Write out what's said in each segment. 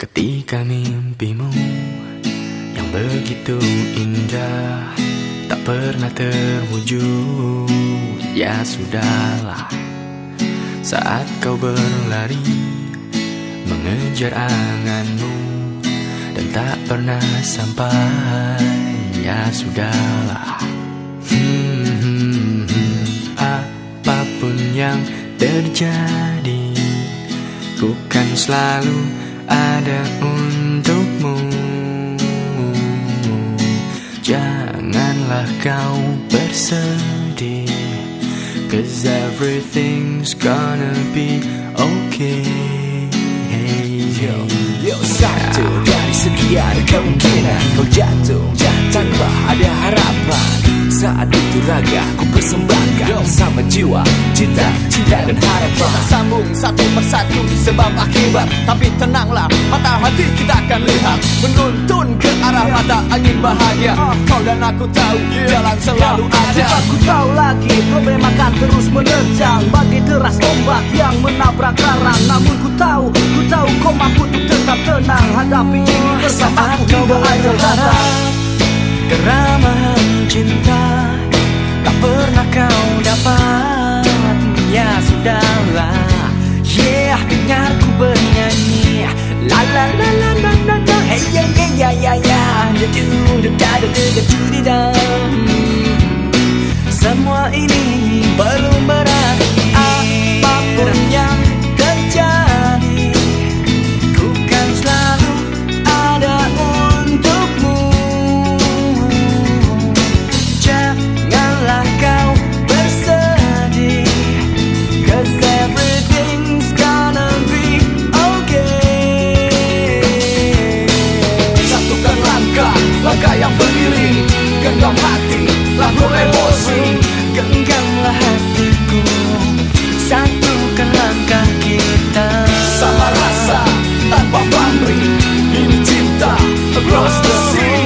Ketika mimpimu yang begitu indah tak pernah terwujud, ya sudahlah. Saat kau berlari mengejar anganmu dan tak pernah sampai, ya sudahlah. Hmm, hmm, hmm. apa pun yang terjadi, ku kan selalu ada untukmu. Janganlah kau bersedih, cause everything's gonna be okay. Yo, yo satu dari sekian kemungkinan kau jatuh tanpa ada harapan. Saat itu raga ku persembahkan sama jiwa, cinta, cinta dan harapan. Kita sambung satu persatu sebab akibat Tapi tenanglah mata hati kita akan lihat. Menuntun ke arah mata angin bahagia. Kau dan aku tahu jalan selalu ada. Aku tahu lagi problem akan terus menerjang Bagi deras ombak yang menabrak karang Namun ku tahu, ku tahu kau mampu untuk tetap tenang. Hadapi ini bersama aku hingga akhir datang Keramahan tak pernah kau dapat. Ya sudahlah. Yeah, dengarku bernyanyi. La la la la la la Hey ya ya ya ya ya Da lalu emosi Genggamlah hatiku. Satukan langkah kita. Sama rasa, tanpa pamrih. Ini cinta, across the sea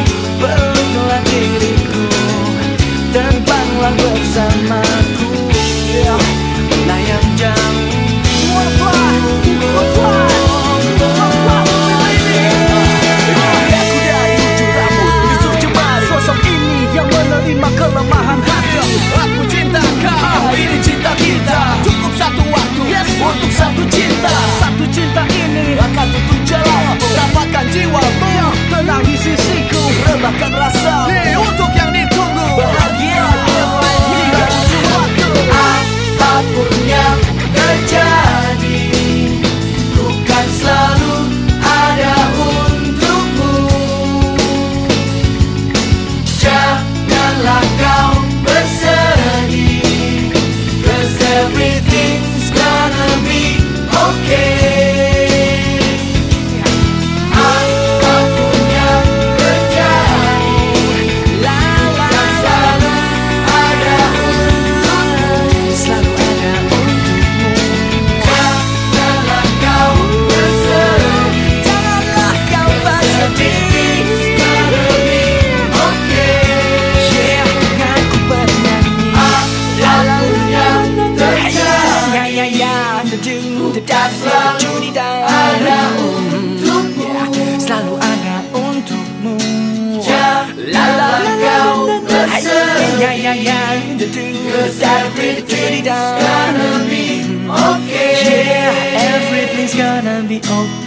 da câmera Di da Ada untukmu. Selalu ada untukmu. La la la la bersedih Ya ya ya di da Gonna be okay Yeah, everything's gonna be okay